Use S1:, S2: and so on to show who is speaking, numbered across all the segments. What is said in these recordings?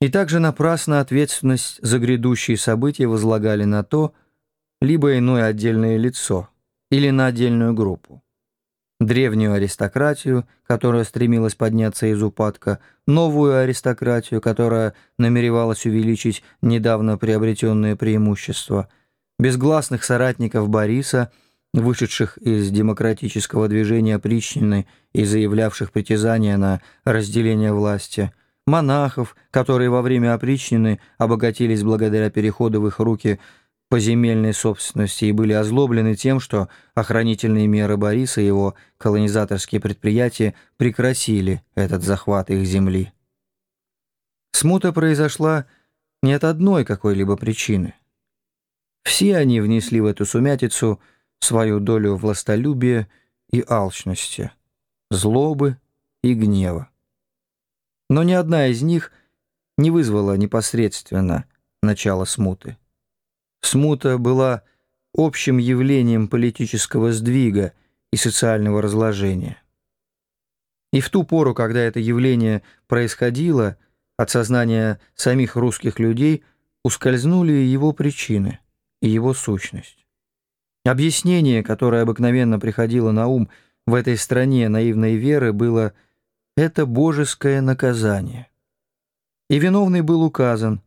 S1: И также напрасно ответственность за грядущие события возлагали на то, либо иное отдельное лицо, или на отдельную группу. Древнюю аристократию, которая стремилась подняться из упадка, новую аристократию, которая намеревалась увеличить недавно приобретенные преимущества, безгласных соратников Бориса, вышедших из демократического движения Причнины и заявлявших притязания на разделение власти – монахов, которые во время опричнины обогатились благодаря переходу в их руки поземельной собственности и были озлоблены тем, что охранительные меры Бориса и его колонизаторские предприятия прекратили этот захват их земли. Смута произошла не от одной какой-либо причины. Все они внесли в эту сумятицу свою долю властолюбия и алчности, злобы и гнева. Но ни одна из них не вызвала непосредственно начало смуты. Смута была общим явлением политического сдвига и социального разложения. И в ту пору, когда это явление происходило, от сознания самих русских людей ускользнули его причины и его сущность. Объяснение, которое обыкновенно приходило на ум в этой стране наивной веры, было – это божеское наказание. И виновный был указан.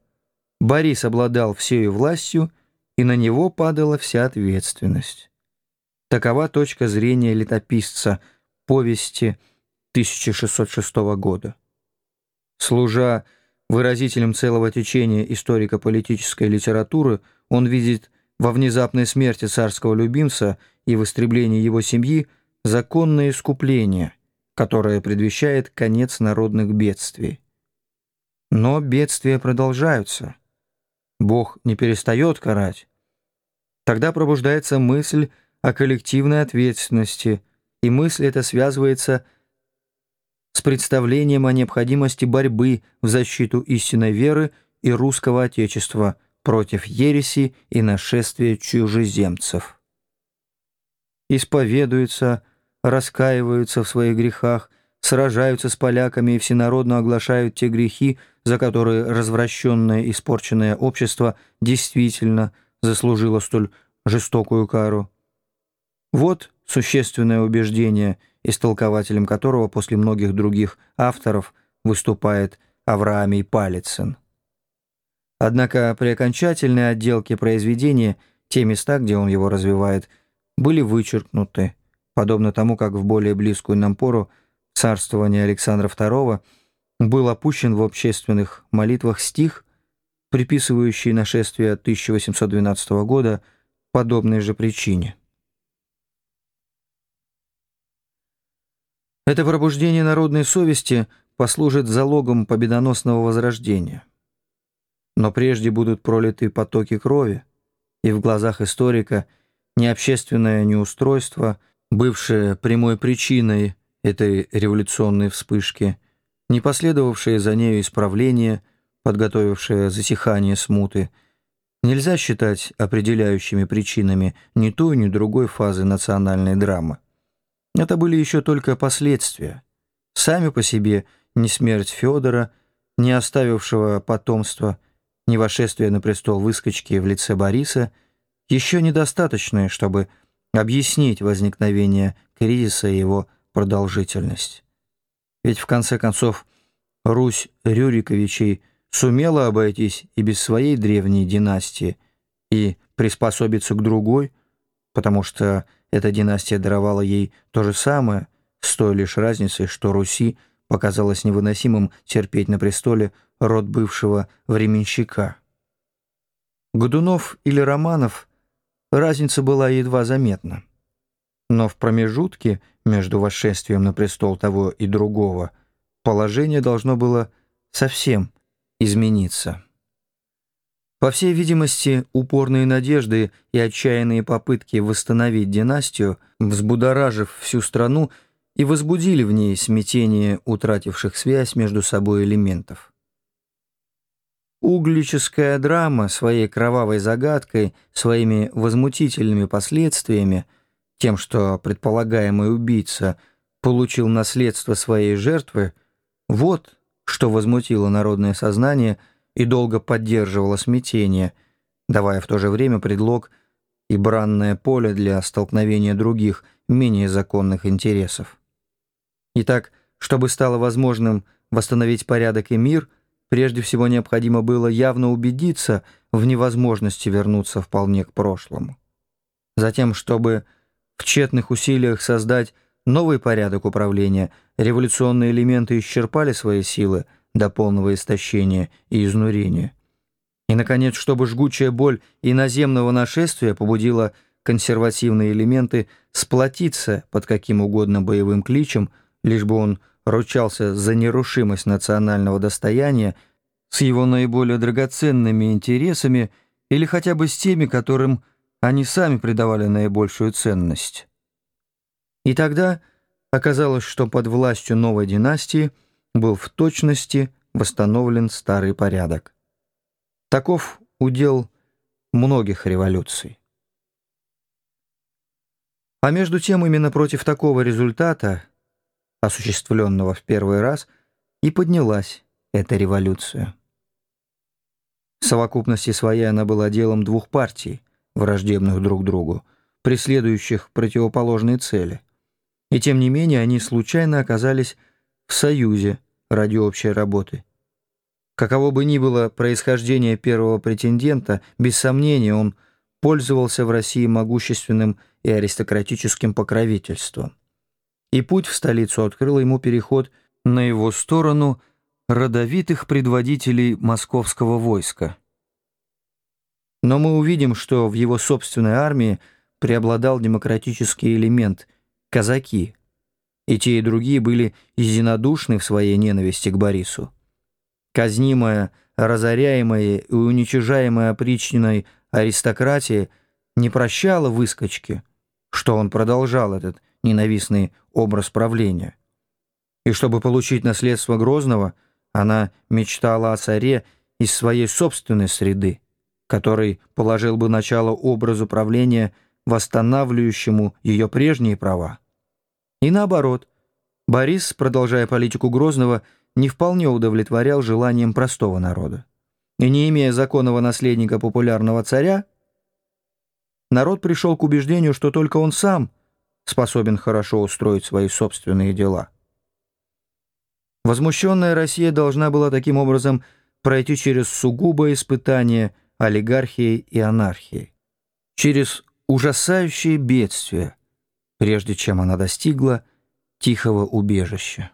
S1: Борис обладал всею властью, и на него падала вся ответственность. Такова точка зрения летописца повести 1606 года. Служа выразителем целого течения историко-политической литературы, он видит во внезапной смерти царского любимца и в истреблении его семьи законное искупление – которое предвещает конец народных бедствий. Но бедствия продолжаются. Бог не перестает карать. Тогда пробуждается мысль о коллективной ответственности, и мысль эта связывается с представлением о необходимости борьбы в защиту истинной веры и русского Отечества против ереси и нашествия чужеземцев. Исповедуется, раскаиваются в своих грехах, сражаются с поляками и всенародно оглашают те грехи, за которые развращенное испорченное общество действительно заслужило столь жестокую кару. Вот существенное убеждение, истолкователем которого после многих других авторов выступает Авраамий Палицын. Однако при окончательной отделке произведения те места, где он его развивает, были вычеркнуты, подобно тому, как в более близкую нам пору царствования Александра II был опущен в общественных молитвах стих, приписывающий нашествие 1812 года подобной же причине. Это пробуждение народной совести послужит залогом победоносного возрождения. Но прежде будут пролиты потоки крови, и в глазах историка ни общественное неустройство – бывшая прямой причиной этой революционной вспышки, не последовавшее за нею исправление, подготовившее засихание смуты, нельзя считать определяющими причинами ни той, ни другой фазы национальной драмы. Это были еще только последствия. Сами по себе ни смерть Федора, ни оставившего потомства, ни вошествие на престол выскочки в лице Бориса еще недостаточные, чтобы объяснить возникновение кризиса и его продолжительность. Ведь в конце концов Русь Рюриковичей сумела обойтись и без своей древней династии и приспособиться к другой, потому что эта династия даровала ей то же самое, с той лишь разницей, что Руси показалось невыносимым терпеть на престоле род бывшего временщика. Годунов или Романов – разница была едва заметна. Но в промежутке между восшествием на престол того и другого положение должно было совсем измениться. По всей видимости, упорные надежды и отчаянные попытки восстановить династию, взбудоражив всю страну, и возбудили в ней смятение утративших связь между собой элементов. Углическая драма своей кровавой загадкой, своими возмутительными последствиями, тем, что предполагаемый убийца получил наследство своей жертвы, вот что возмутило народное сознание и долго поддерживало смятение, давая в то же время предлог и бранное поле для столкновения других, менее законных интересов. Итак, чтобы стало возможным восстановить порядок и мир, прежде всего необходимо было явно убедиться в невозможности вернуться вполне к прошлому. Затем, чтобы в тщетных усилиях создать новый порядок управления, революционные элементы исчерпали свои силы до полного истощения и изнурения. И, наконец, чтобы жгучая боль иноземного нашествия побудила консервативные элементы сплотиться под каким угодно боевым кличем, лишь бы он ручался за нерушимость национального достояния с его наиболее драгоценными интересами или хотя бы с теми, которым они сами придавали наибольшую ценность. И тогда оказалось, что под властью новой династии был в точности восстановлен старый порядок. Таков удел многих революций. А между тем именно против такого результата, осуществленного в первый раз, и поднялась эта революция. В совокупности своей она была делом двух партий — враждебных друг другу, преследующих противоположные цели. И тем не менее они случайно оказались в союзе ради общей работы. Каково бы ни было происхождение первого претендента, без сомнения он пользовался в России могущественным и аристократическим покровительством. И путь в столицу открыл ему переход на его сторону родовитых предводителей московского войска – но мы увидим, что в его собственной армии преобладал демократический элемент – казаки. И те, и другие были единодушны в своей ненависти к Борису. Казнимая, разоряемая и уничижаемая опричниной аристократия не прощала выскочки, что он продолжал этот ненавистный образ правления. И чтобы получить наследство Грозного, она мечтала о царе из своей собственной среды который положил бы начало образу правления, восстанавливающему ее прежние права. И наоборот, Борис, продолжая политику Грозного, не вполне удовлетворял желаниям простого народа. И не имея законного наследника популярного царя, народ пришел к убеждению, что только он сам способен хорошо устроить свои собственные дела. Возмущенная Россия должна была таким образом пройти через сугубое испытание – олигархией и анархией, через ужасающие бедствия, прежде чем она достигла тихого убежища.